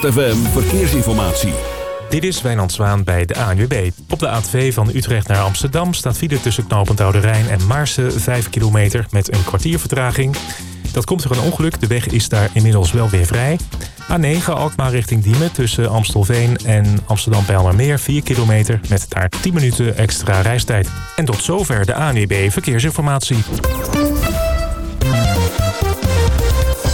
ZFM Verkeersinformatie. Dit is Wijnand Zwaan bij de ANWB. Op de A2 van Utrecht naar Amsterdam staat file tussen knooppunt Oude Rijn en Maarsen 5 kilometer met een kwartier vertraging. Dat komt door een ongeluk, de weg is daar inmiddels wel weer vrij. A9 Alkmaar richting Diemen tussen Amstelveen en Amsterdam Bijlmermeer 4 kilometer met daar 10 minuten extra reistijd. En tot zover de ANWB Verkeersinformatie.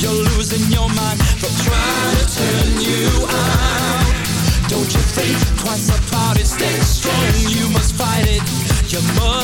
You're losing your mind, but try to turn you out. Don't you think twice about it? Stay strong. You must fight it. You must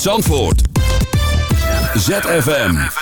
Zandvoort. ZFM.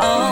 oh.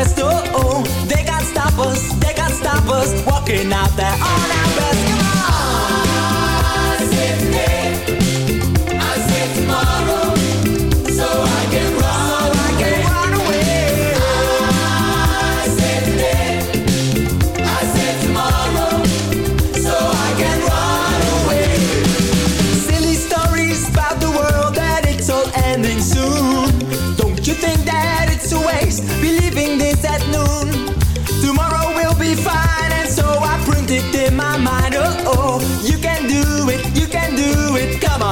quest, oh, oh. They can't stop us, they can't stop us Walking out there all night